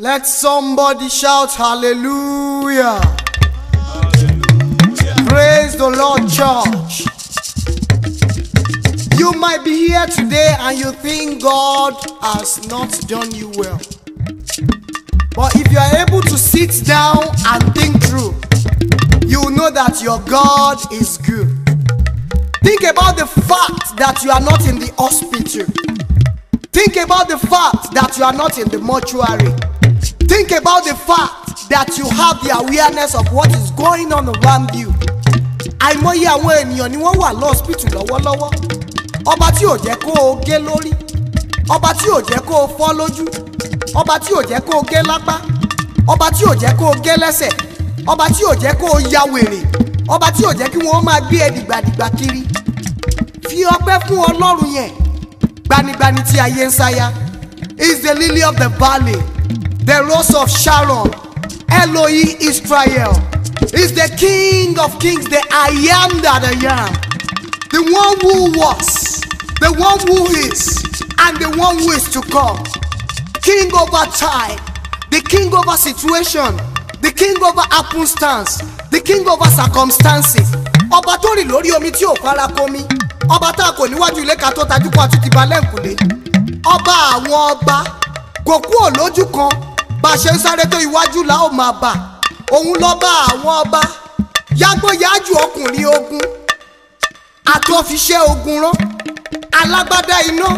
Let somebody shout hallelujah. hallelujah. Praise the Lord, church. You might be here today and you think God has not done you well. But if you are able to sit down and think through, you know that your God is good. Think about the fact that you are not in the hospital. Think about the fact that you are not in the mortuary. Think about the fact that you have the awareness of what is going on around you. Àìmọye àwọn ènìyàn ni wọ́n wà lọ́ọ́sìpìtì lọ́wọ́lọ́wọ́. Ọba tí ò jẹ́ kó o gé lórí. Ọba tí ò jẹ́ kó o fọ́ lójú. Ọba tí ò jẹ́ kó o gé lápá. Ọba tí ò jẹ́ kó o gé lẹ́sẹ̀. Ọba tí ò jẹ́ kó o ya wèrè. Ọba tí ò jẹ́ kí wọ́n máa gbé ẹ kiri. Fi ọpẹ́ fún Ọlọ́run yẹn. Gbanigbani tí ayé ń sáyà is the lily of the valley the rose of Sharon, Eloi Israel, is the King of kings, the I am that I am, the one who was, the one who is, and the one who is to come. King over time, the king over situation, the king over happenstance, the king over circumstances. ọba tó rìn lórí omi tí ò fara komi ọba tá a kò níwájú ilé ka tó tajú kó a tún ti balẹ̀ nkùlé ọba àwọn ọba kò kúrò lójú kan bá a ṣe ń sáré tó iwájú la ó máa bà òun lọ bá àwọn ọba yágbóyájú ọkùnrin ogun àtọ́fiṣẹ́ ogun rán alágbádá iná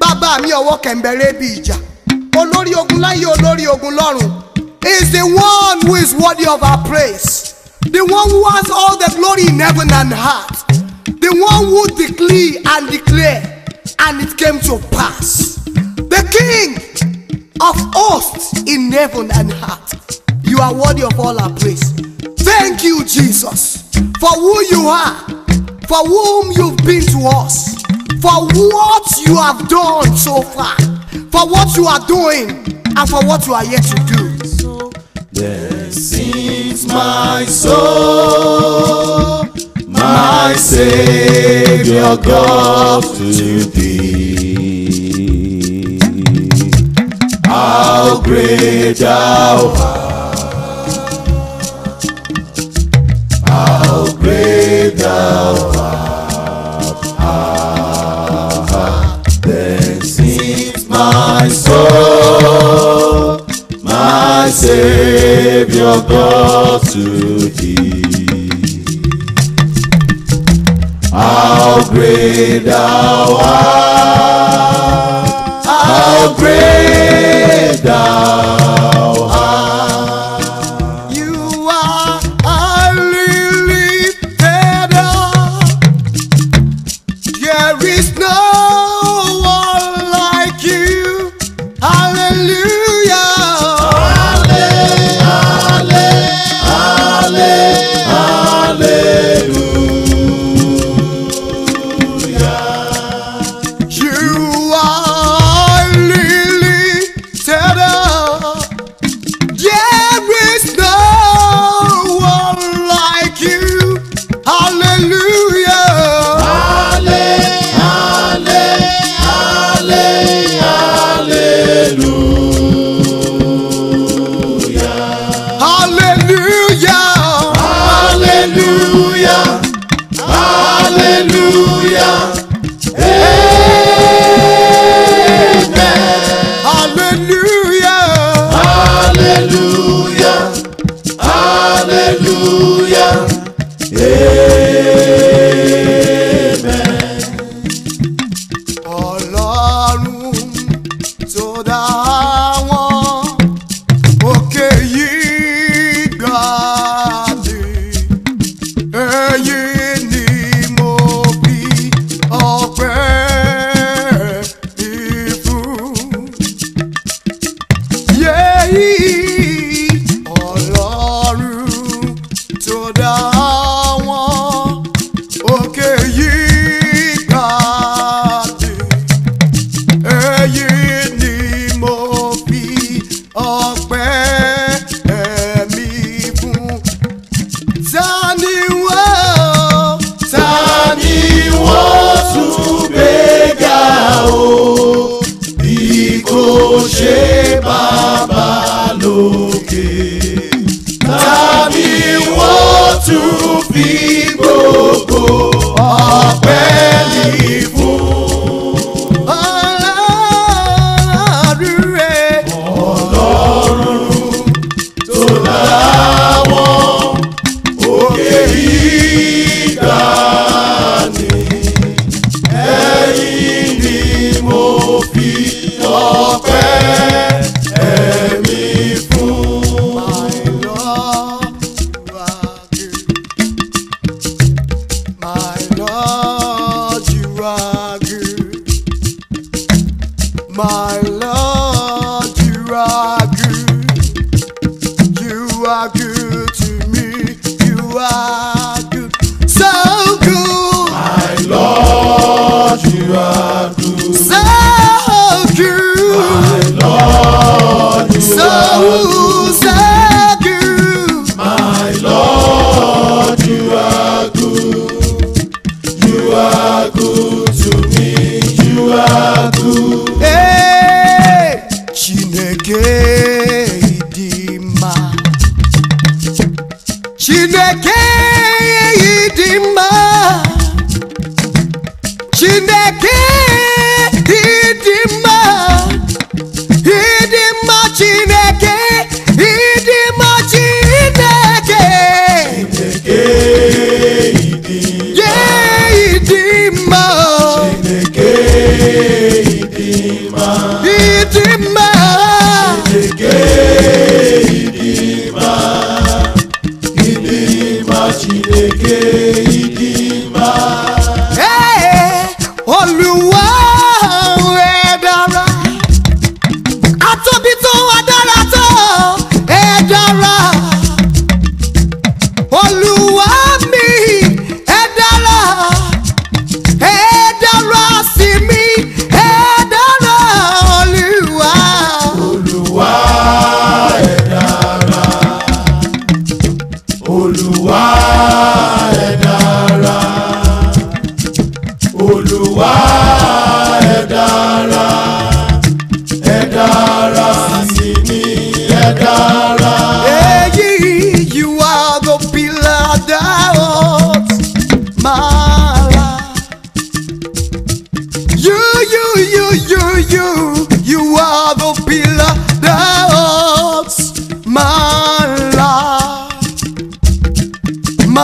bàbá mi ọwọ́ kẹ̀m̀bẹ̀rẹ̀ bí ìjà olórí ogun láyé olórí ogun lọ́run is the one who is worthy of our praise the one who has all the glory in heaven and earth the one who decree and declare and it came to pass the king of hosts in heaven and earth. You are worthy of all our praise. Thank you, Jesus, for who you are, for whom you've been to us, for what you have done so far, for what you are doing, and for what you are yet to do. There my soul, my Savior God to thee. How great thou art. How great thou art. Ah, ah. Then sings my soul, my Savior God to thee. How great thou art. How great thou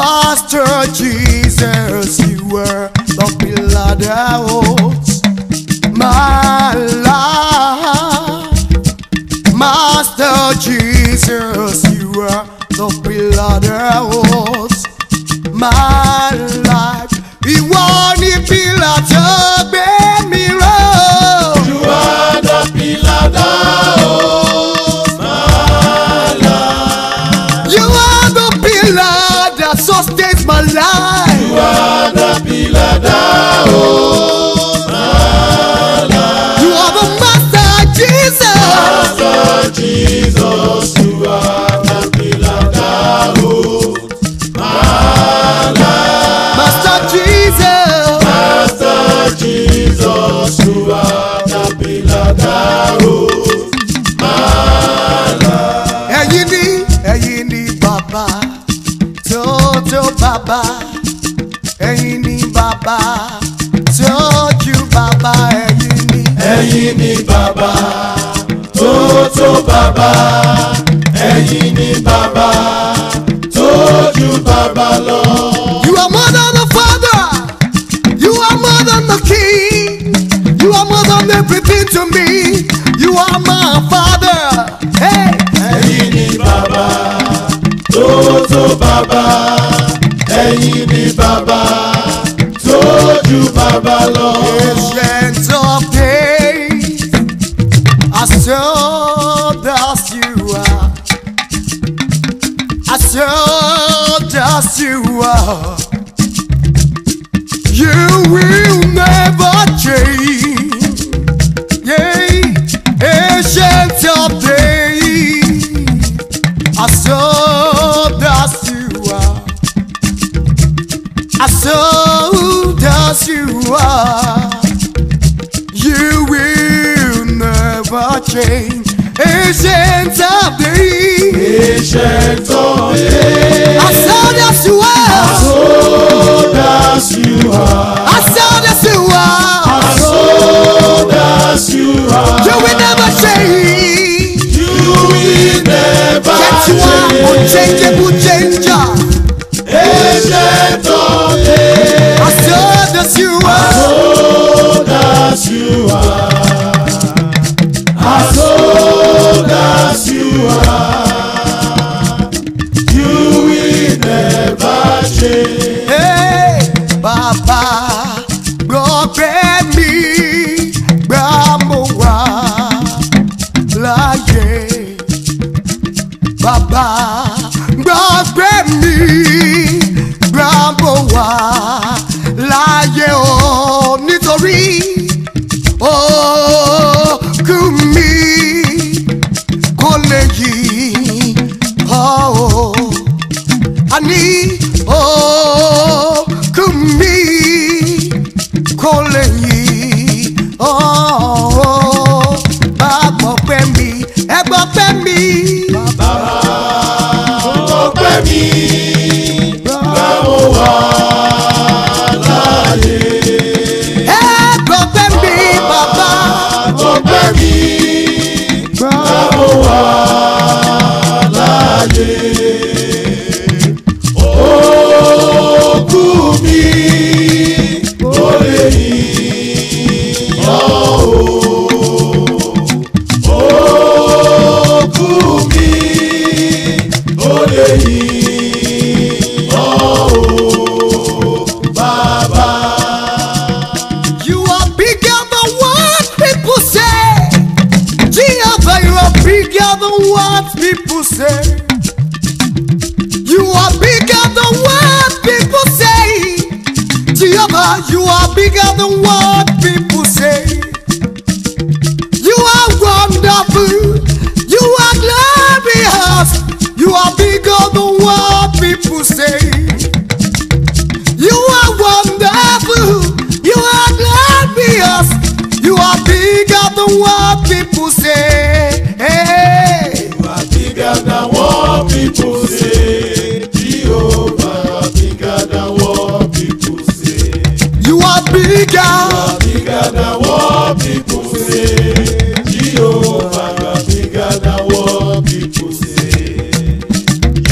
Master Jesus, you were the Pilatus, my life. Master Jesus, you were bàbá ẹ̀yin ni bàbá tó ju bàbá lọ. You are more than a father, you are more than a king, you are more than everything to me, you are my father. Ẹ̀yin ni bàbá tó tó bàbá, ẹ̀yin ni bàbá tó ju bàbá lọ. Yes, yes. just as you are. You will never change. Yay, ancient of days, as old as you are, as old as you are, you will never change. Ancient of days. Ancient of days. As old as you are. As old as you are. As old as you are. As old as you are. You will never change. You will never Yet you are unchangeable changer. Ancient of days. As old as you are. As old as you are. As old as you are, you will never change. Hey, Baba, gbọ́pẹ́ mi gbà mo wà láyé. Baba, gbọ́pẹ́ mi gbà mo wà láyé o. bíga. Ìwà bíga dáwọ́ bí kò ṣe. Jíhòvá ìwà bíga dáwọ́ bí kò ṣe.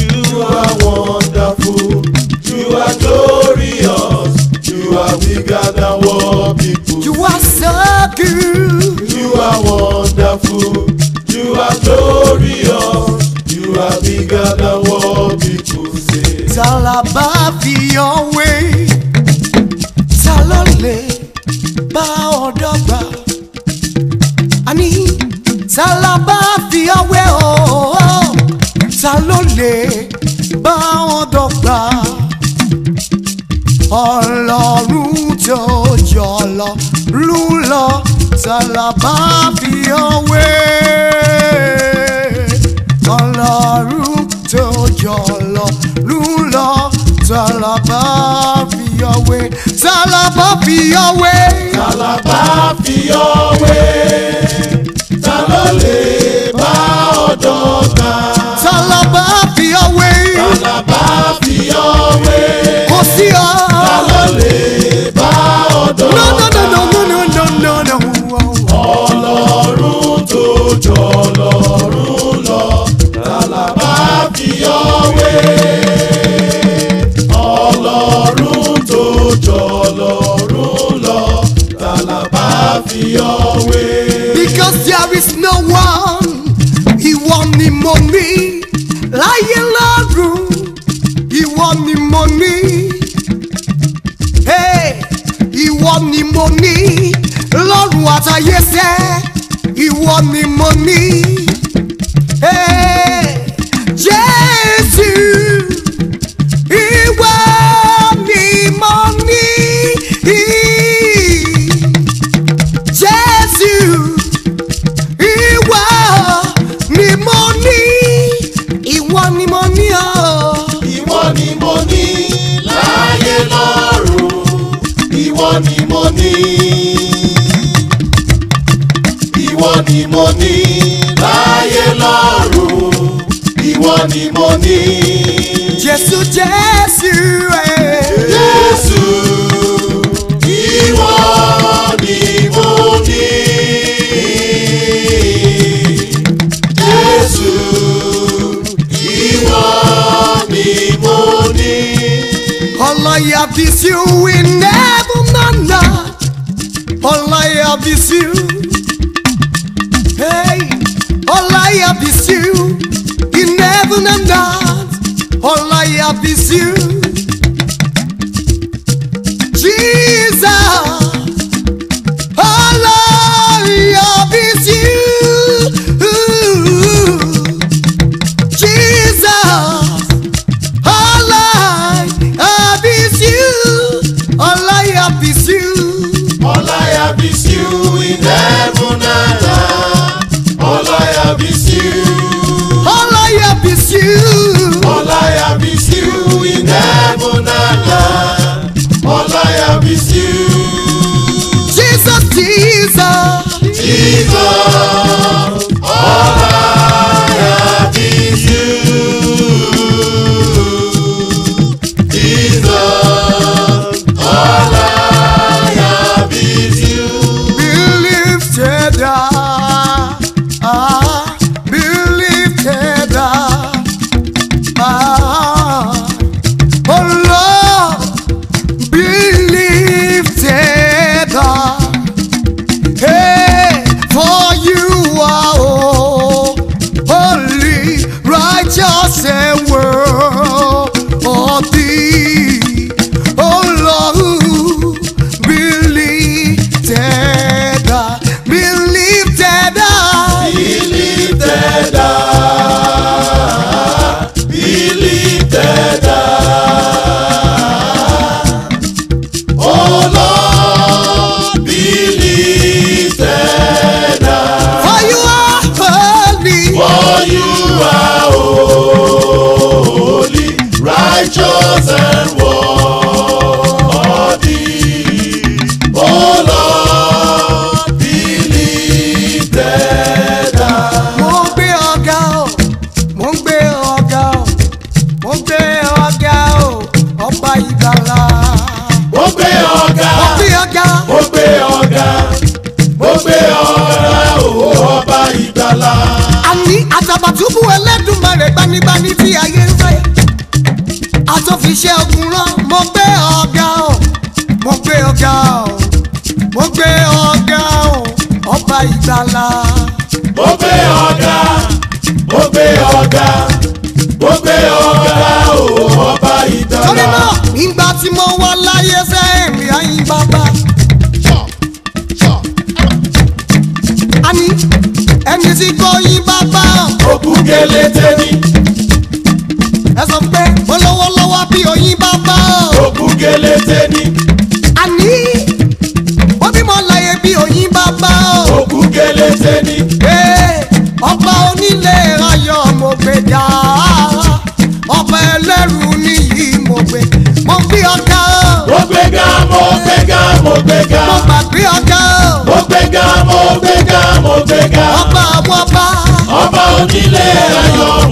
You are wonderful. You are glorious. You are bigger than what people. You are so good. You are wonderful. You are glorious. You are bigger than what people say. It's your way. Calabar your way.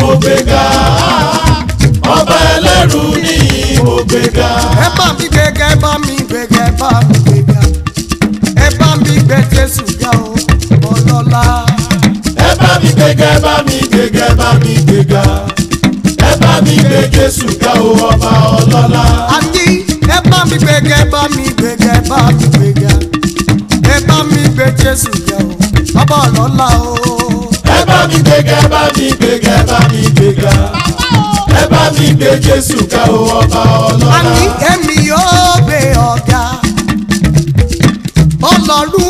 mo gbé ga ọba ẹlẹ́rù ni mo gbé ga. ẹ bá mi gbẹgẹ ẹ bá mi gbẹgẹ ẹ bá mi gbẹgẹ ẹ bá mi gbẹ jésù ga o ọlọ́lá. ẹ bá mi gbẹgẹ ẹ bá mi gbẹgẹ ẹ bá mi gbẹgẹ ẹ bá mi gbẹ jésù ga o ọba ọlọ́lá. àní ẹ bá mi gbẹgẹ ẹ bá mi gbẹgẹ ẹ bá mi gbẹgẹ ẹ bá mi gbẹ jésù ga o ọba ọlọ́lá o mi gbéga ẹ bá mi gbéga ẹ bá mi gbéga ẹ bá mi gbé Jésù ká o ọba ọlọ́lá. àní èmi yóò gbé ọ̀gá ọlọ́run.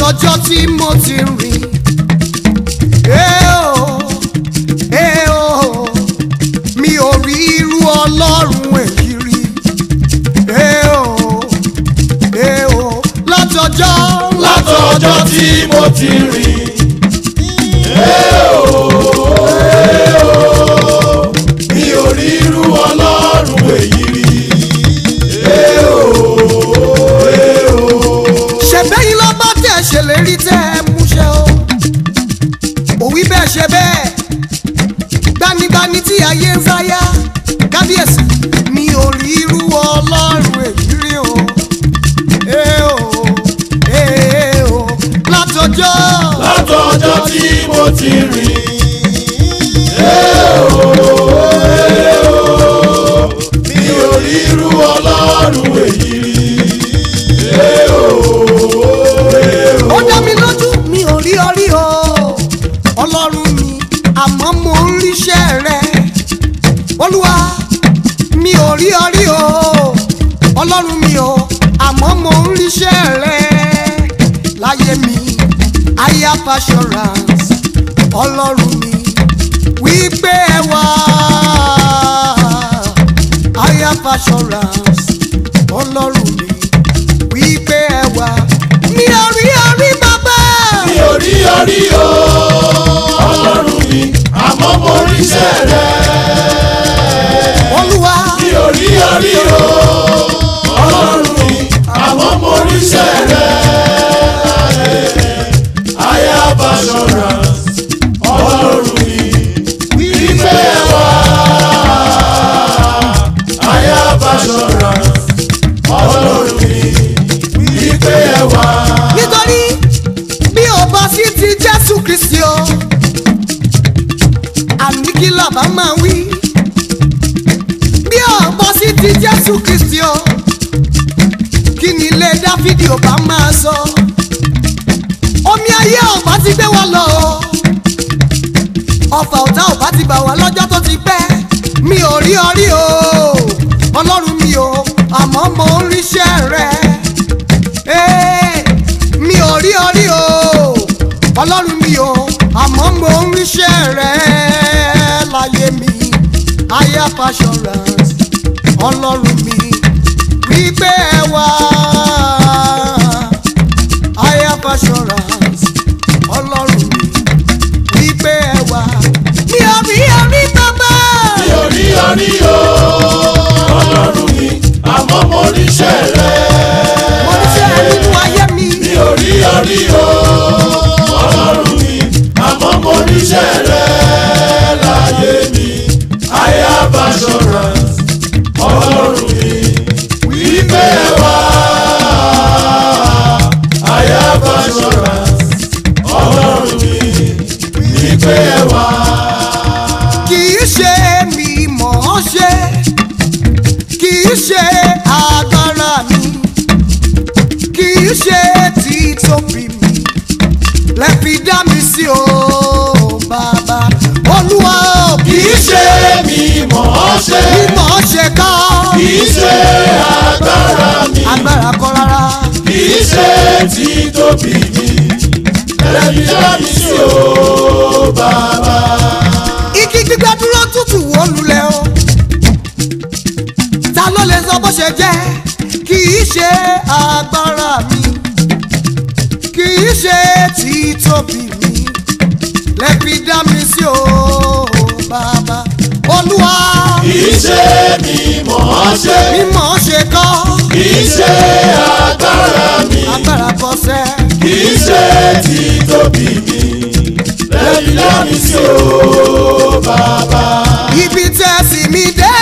látọjọ́ tí mo ti rìn. Eo eo mi ò rí irú ọlọ́run èyí rí. Eo eo látọjọ́ látọjọ́ tí mo ti rìn. fáyà kábíyèsí mi ò rí irú ọlọ́run èyí rí o ee o látọjọ́. látọjọ́ tí mo ti rìn. jésù kristi o kí ni ilé dáfídì ò bá máa sọ omi ayé ò ti gbé wa lọ o ọfà ọ̀tá ò bá ti bà wá lọ́jọ́ tó ti pẹ́ mi ò rí ọ rí o ọlọ́run mi o àmọ́ mo ń ríṣẹ́ rẹ mi ò rí ọ rí o ọlọ́run mi o àmọ́ mo ń ríṣẹ́ rẹ láyé mi ayé apàṣọ rẹ. ṣe. bí mò ń ṣe kọ́. kì í ṣe agbára mi. agbára kọsẹ̀. kì í ṣe títóbi mi. lẹ́yìn lẹ́yìn sí o bàbá. ibi tẹ́ sì mí dé.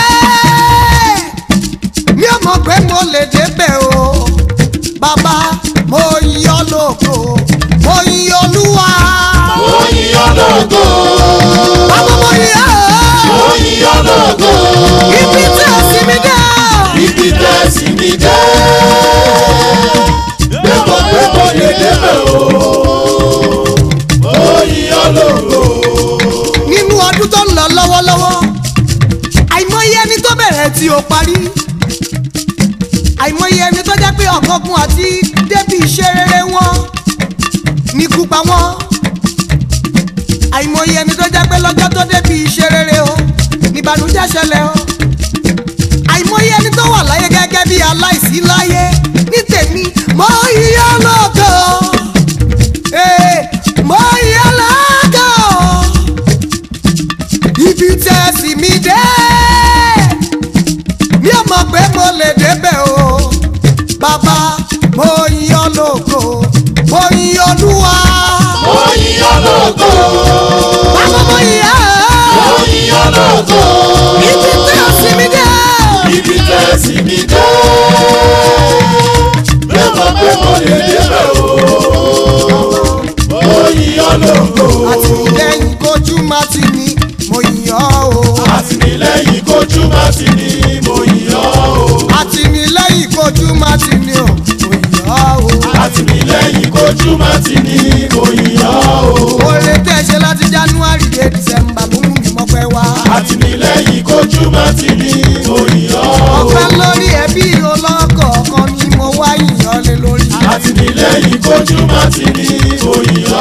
ìdílé yìí kójú má ti ní òyìnbó.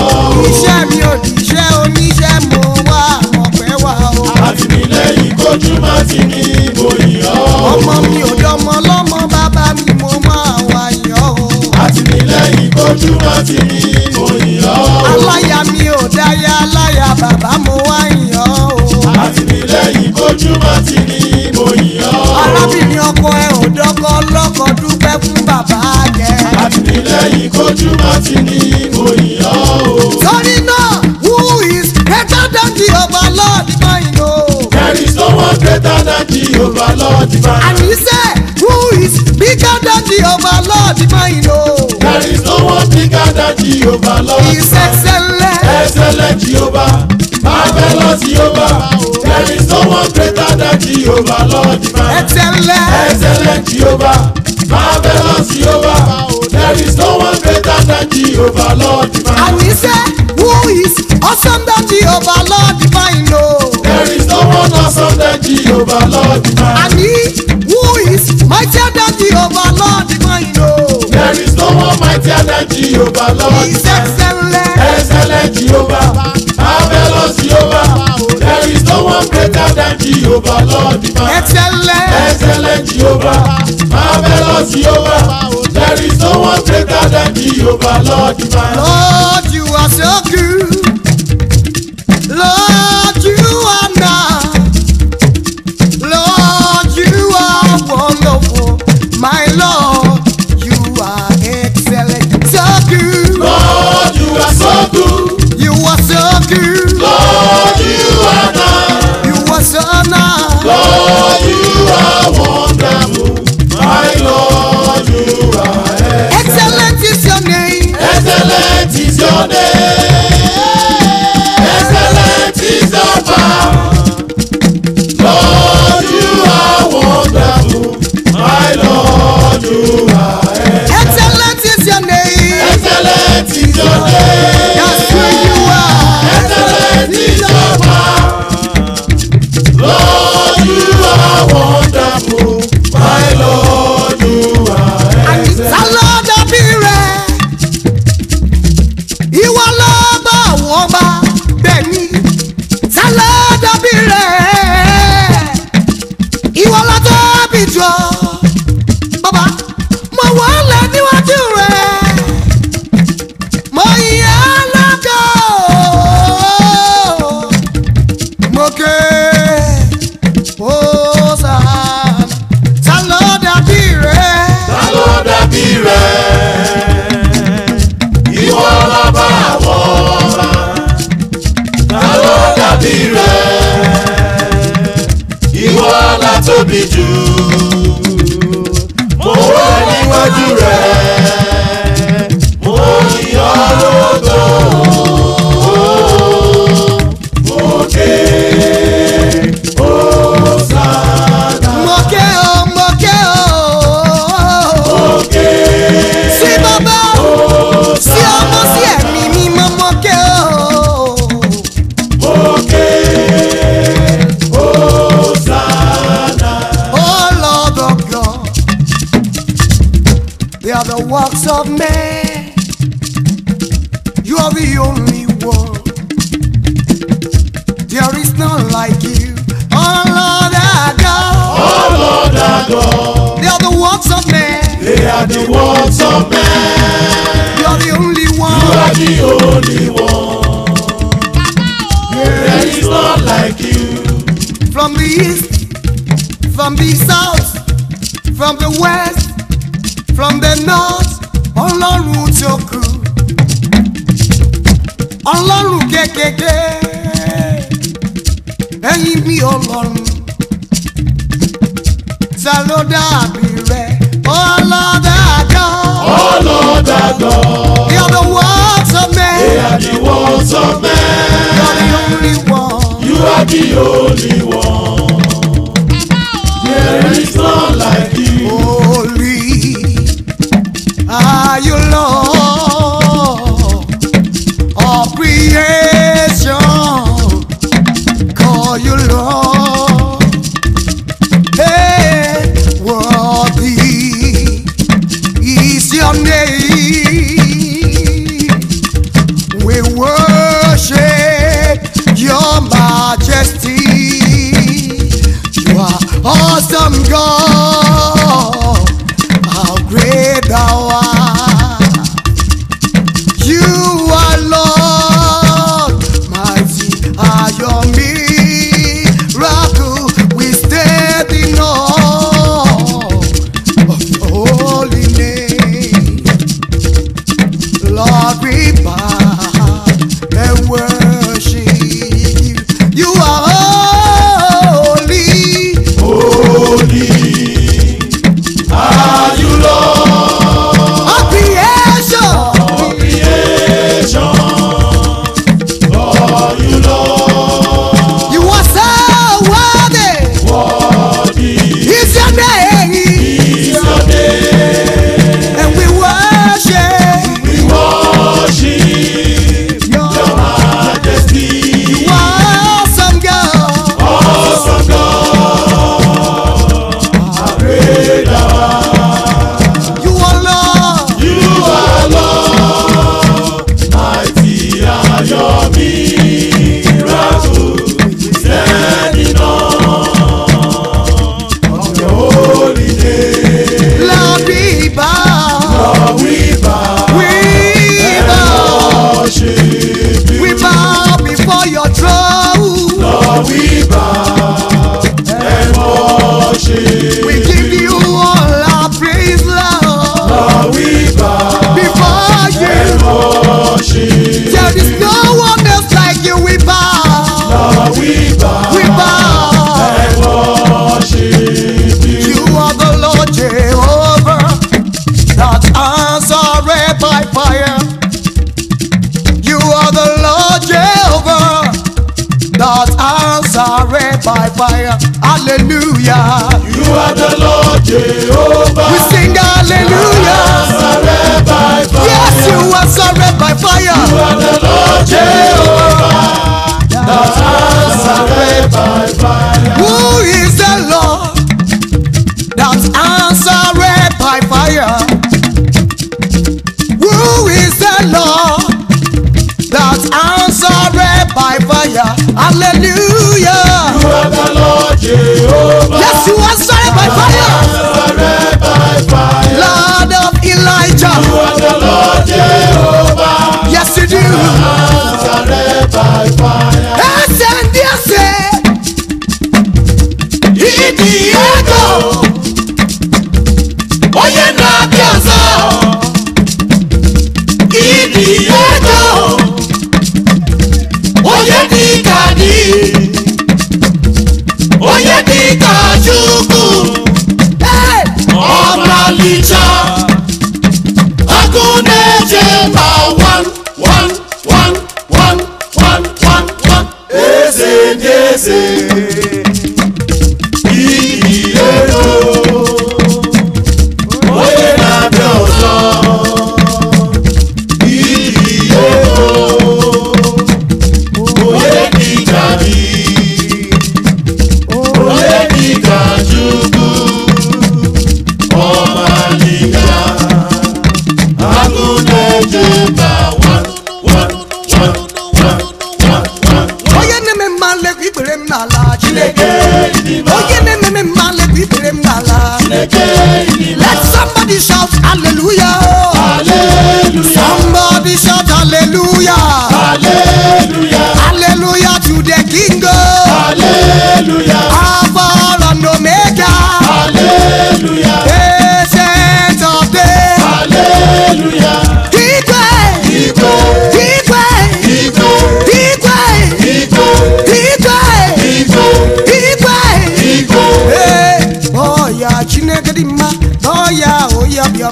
iṣẹ́ mi ò níṣẹ́ oníṣẹ́ mo wá ọ̀pẹ́ wá o. àtìlẹ́ yìí kójú má ti ní òyìnbó. ọmọ mi ò dọmọ lọ́mọ bàbá mi mo máa wá yọ o. àtìlẹ́ yìí kójú má ti ní òyìnbó. aláya mi ò dáyà aláya bàbá mo wá yọ o. àtìlẹ́ yìí kójú má ti ní. ti ní who is greater than Jehovah Lord divine o. there is no one greater than Jehovah Lord and he say who is bigger than Jehovah Lord divine o. there is no one bigger than Jehovah Lord excellent. excellent Jehovah. Marvelous Jehovah, there is no one greater than Jehovah Lord Excellent, excellent Jehovah, marvelous Jehovah, there is no one greater. Jehovah Lord divine. And he said, Who is awesome than the Overlord divine? No. Oh? There is no one awesome than the Overlord divine. And he who is mightier than the Overlord divine? No. Oh? There is no one mightier than the Overlord. divine. He is excellent. Excellent Jehovah. Marvelous Jehovah. There is no Jehovah, Lord divine. Excellent. Excellent Jehovah. Marvelous Jehovah. There is no one greater than Jehovah, Lord divine. Lord, you are so good. tóbi jù. you life.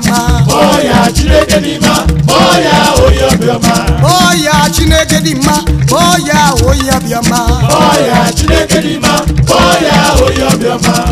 ọma bóyá Chineke dị mma bóyá onye obiọma bóyá Chineke dị mma bóyá onye obiọma bóyá Chineke dị mma bóyá onye obiọma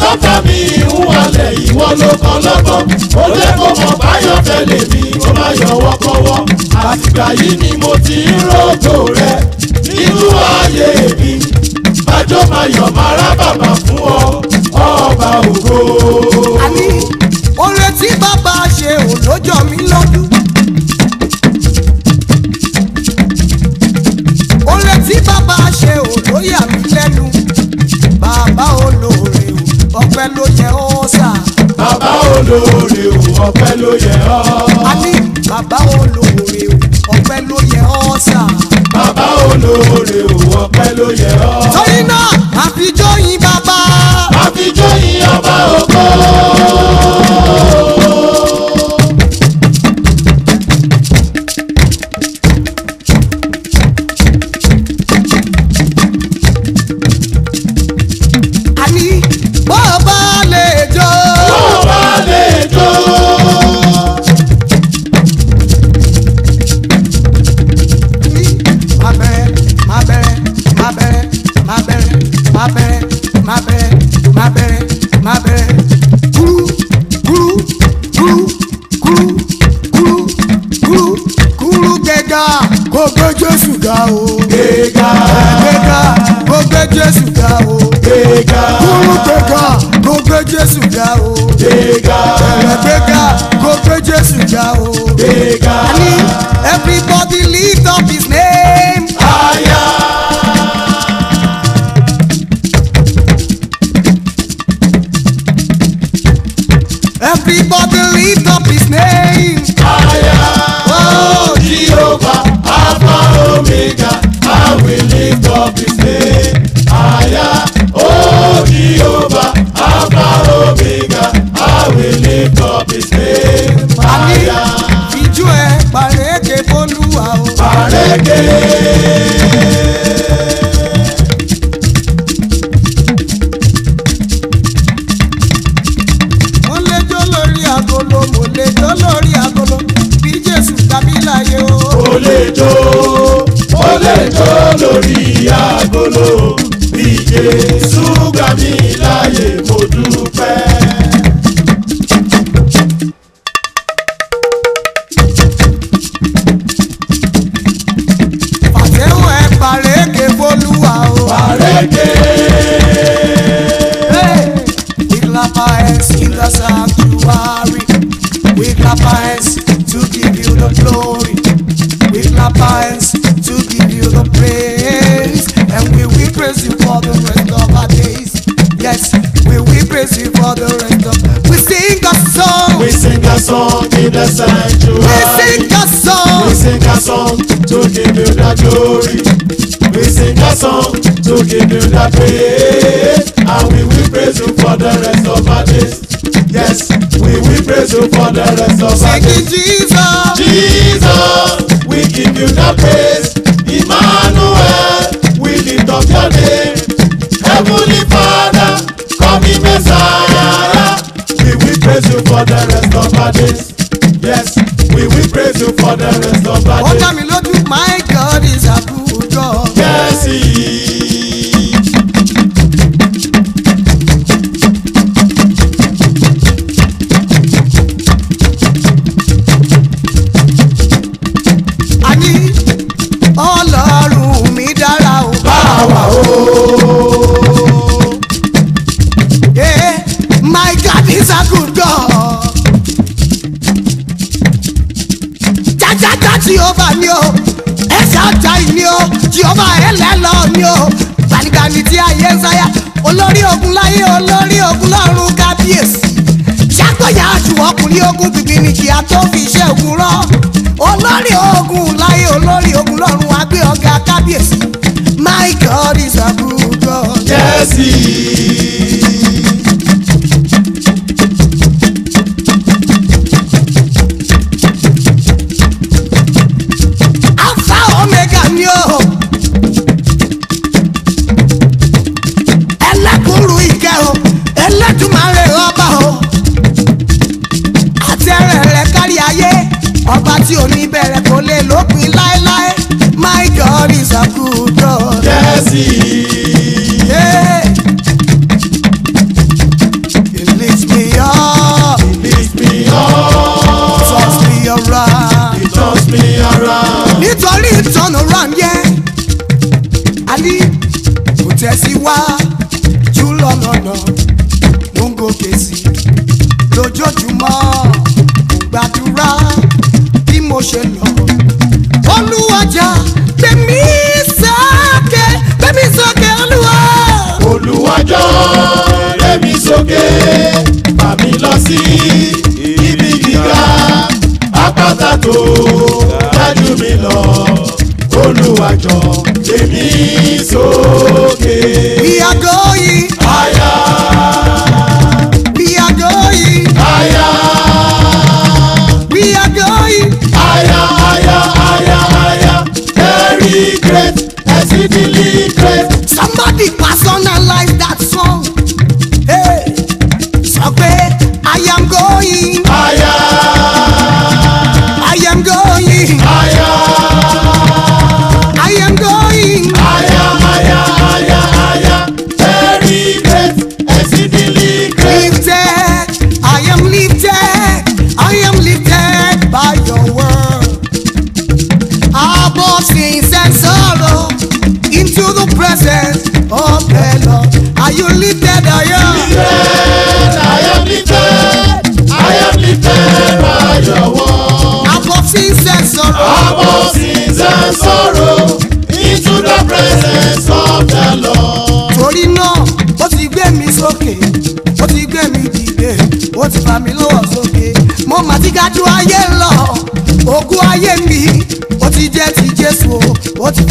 tó fà mí ìhùwàlẹ̀ ìwọ ló kọ́ lọ́gbọ́n ó jẹ́ kó mọ̀ báyọ̀ tẹ́lẹ̀ mi ó má yọwọ́ kọ́wọ́ àtìgbà yìí ni mo ti ń ròjò rẹ nínú ayé mi bájọ́ máa yọ̀ máa rá bàbà fún ọ ọba ògo. àní oore tí bàbá ṣe ò lójọ mi lójú. oore tí bàbá ṣe ò lóyà mi lẹ́nu bàbá olóògbé ọpẹ́ ló yẹ ọ́ sà. bàbá olóore o ọpẹ́ ló yẹ ọ́. a ní bàbá olóore o ọpẹ́ ló yẹ ọ́ sà. bàbá olóore o ọpẹ́ ló yẹ ọ́. torí náà àfijọ́ yìí. orí agolo bí Jésù gbà mí song in the sanctuary. We sing a song. We sing a song to give you that glory. We sing a song to give you that praise. And we will praise you for the rest of our days. Yes, we will praise you for the rest of our days. Jesus. Jesus, we give you that praise. Emmanuel, we lift up your name. Heavenly Father, come in Messiah. We will praise you for the days. Yes, we will praise you for the rest. tẹ́lẹ̀ lọ ni o gbanigbani tí ayé ń sáyà olórí ogun láyé olórí ogun lọ́run kábíyèsí ṣàgbọ́yà aṣù ọkùnrin ogun bìbí ni kìá tó fi iṣẹ́ ogun rọ́ olórí ogun láyé olórí ogun lọ́run agbé ọ̀gá kábíyèsí My God is a good God. Jesse. àjọ gbé mi sókè bà mí lọ sí ibi gíga àpáta tó ga jù lọ olùwàjọ gbé sókè.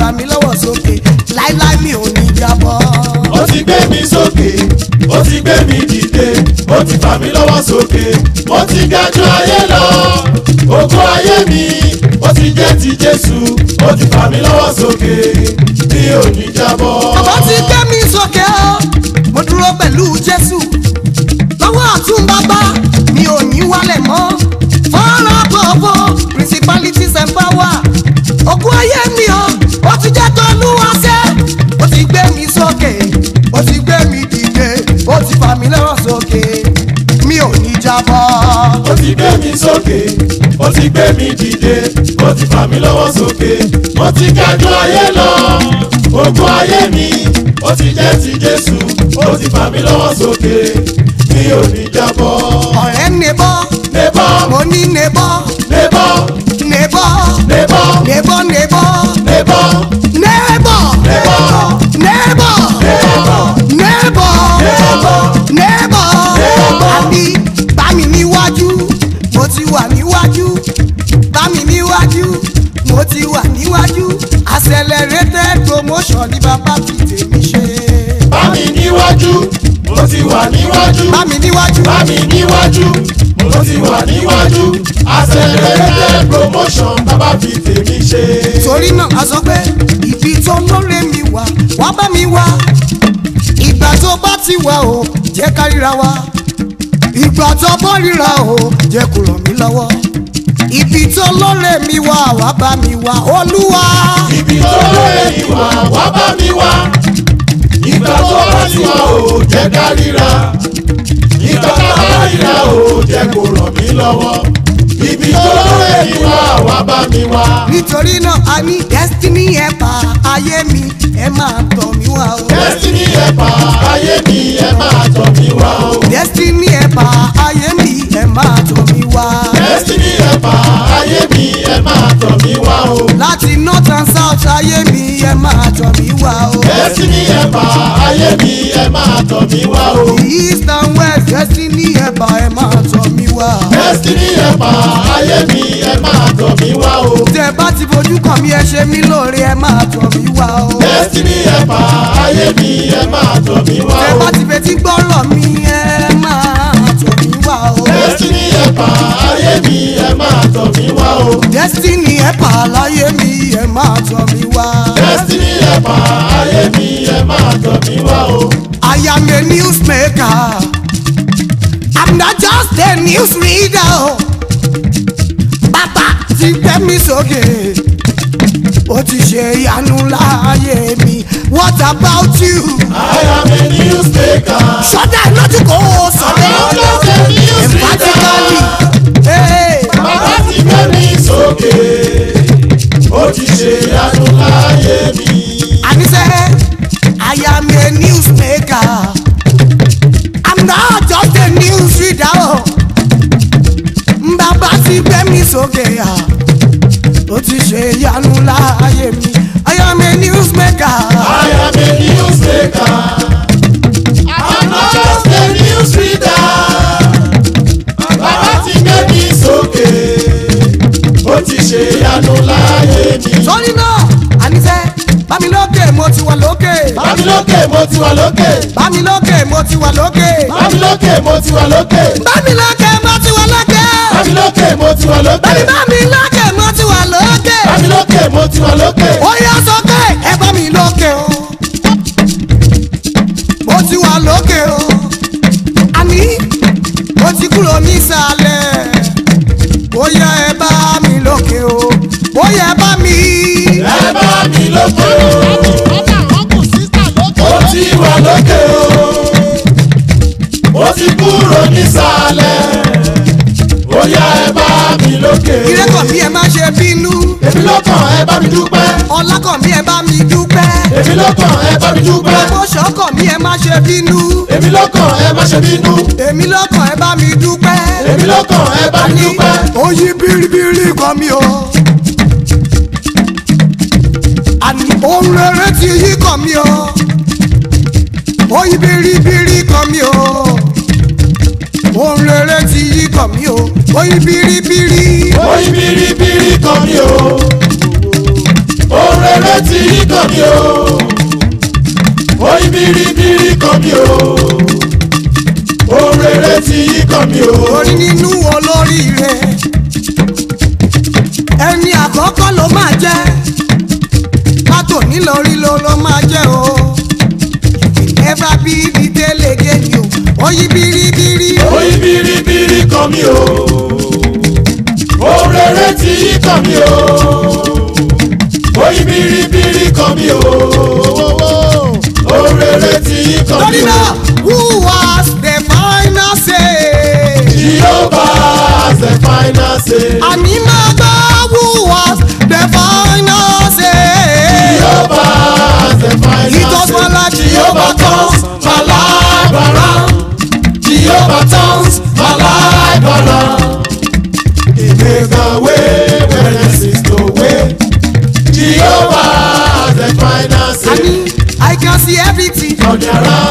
gbà mí lọ́wọ́ sókè láíláí mi ò ní jábọ́. ó ti gbé mi sókè ó ti gbé mi dìde ó ti fà mí lọ́wọ́ sókè mo ti ga jù ayé lọ ògo ayé mi ó ti jẹ́ ti Jésù ó ti fà mí lọ́wọ́ sókè mi ò ní jábọ́. ó ti gbé mi sókè ó mo dúró pẹ̀lú Jésù lọ́wọ́ àtúnbá sókè mi ò ní jábọ́. ó ti gbé mi sókè ó ti gbé mi dìde ó ti fà mí lọ́wọ́ sókè mo ti kájú ayé lọ ogún ayé mi ó ti jẹ́ ti Jésù ó ti fà mí lọ́wọ́ sókè mi ò ní jábọ́. ọ̀rẹ́ nebọ́ nebọ́ mo ní nebọ́ nebọ́ nebọ́ nebọ́ nebọ́ nebọ́ nebọ́ nebọ́ nebọ́. ti wà níwájú accelerated promotion ní bàbá fi tèmi ṣe. bá mi níwájú mo ti wà níwájú. bá níwájú. bá níwájú mo ti wà níwájú. accelerated promotion bàbá fi tèmi ṣe. torí náà a sọ pé ibi tó lóore mi wà wá bá mi wá ìgbà tó bá ti wà o jẹ́ ká ríra wa ìgbà tó bọ́ ríra o jẹ́ kó ràn mí lọ́wọ́ ibi tó lóore mi wá wá bá mi wá olúwa. ibi tó lóore mi wá wá bá mi wá. ìgbà tó bá ti wá ò jẹ́ ká ríra. ìgbà tó bá ríra ò jẹ́ kó ràn mí lọ́wọ́. ibi tó lóore mi wá wá bá mi wá. nítorí náà a ní destiny ẹ̀ pa ayé mi ẹ máa tọ̀ mí wá o. destiny ẹ̀ pa ayé mi ẹ máa tọ̀ mí wá o. destiny ẹ̀ pa ayé mi ẹ máa tọ̀ mí wá. destiny ẹ̀pà ayé mi ẹ máa tọ̀ mí wá o. láti north and south ayé mi ẹ máa tọ̀ mí wá o. destiny ẹ̀pà ayé mi ẹ máa tọ̀ mí wá o. east and west destiny ẹ̀pà ẹ máa tọ̀ mí wá. destiny ẹ̀pà ayé mi ẹ máa tọ̀ mí wá o. tẹ bá ti fojú kàn mí ẹ ṣe mí lóore ẹ máa tọ̀ mí wá o. destiny ẹ̀pà ayé mi ẹ máa tọ̀ mí wá o. tẹ bá ti fetí gbọ́rọ̀ mi ẹ máa tọ̀ mí wá o destiny ẹ̀pà ayé mi ẹ̀ máa tọ̀ mí wá o. destiny ẹ̀pà láyé mi ẹ̀ máa tọ̀ mí wá. destiny ẹ̀pà ayé mi ẹ̀ máa tọ̀ mí wá o. I am a newsmaker. I'm not just a news reader. bàbá ti gbé mi sókè. So ó ti ṣe ìyanu láàyè mi what about you. I am a newsmaker. sọdá lójú kò ó sọdá lójú emphatically. bàbá ti gbé mi sókè ó ti ṣe ìyanu láàyè mi. àníṣe I am a newsmaker. I'm not just a news reader. bàbá ti gbé mi sókè. Ah ó ti ṣe ìyanu láàyè mi I am a newsmaker. I am a newsmaker. I'm not just a news reader. Bàbá ti gbé mi sókè ó ti ṣe ìyanu láàyè mi. sọ́ni náà àníṣe bámilókè mo ti wà lókè. bámilókè mo ti wà lókè. bámilókè mo ti wà lókè. bámilókè mo ti wà lókè. bámilókè mo ti wà lókè. bámilókè mo ti wà lókè. bẹ́ẹ̀ni bámilókè tiwọn lókè. ó yá sókè ẹ bá mi lókè o mo ti wà lókè o àní mo ti kúrò nísàlẹ̀ bóyá ẹ bá mi lókè o bóyá ẹ bá mi. ẹ bá mi lókè o mo ti wà lókè o mo ti kúrò nísàlẹ̀. lókè. ìrẹ́kọ̀ mi ẹ má ṣe bínú. èmi ló kàn ẹ bá mi dúpẹ́. ọlákọ̀ mi ẹ bá mi dúpẹ́. èmi ló ẹ bá mi dúpẹ́. ọ̀ṣọ́kọ̀ mi ẹ má ṣe bínú. èmi ló kàn ẹ má ṣe bínú. èmi ló kàn ẹ bá mi dúpẹ́. èmi ló ẹ bá mi dúpẹ́. ó yí bíríbírí mi o. ohun rere ti yí kan mi o. ó yí bíríbírí mi o ohun rere ti yí kàn mí o oyin biribiri. oyin biribiri kàn mí o ohun rere ti yí kàn mí o oyin biribiri kàn mí o ohun rere ti yí kàn mí o. orí nínú olóríire ẹni àkọ́kọ́ ló máa jẹ́ látòní lórí ló ló máa jẹ́ o. never be the delegate oyin biribiri. oyin biribiri kàn mí o orere tí yí kàn mí o oyin biribiri kàn mí o orere tí yí kàn mí o. torí who was the final say. Jehovah the final say. àní máa gbọ́ who was the final say. Jehovah the final say. ìtọ́sọ́lá Jehovah kan. importance my life alone. He made the way where there seems no way. Jehovah has the final say. I, mean, I can see everything. From their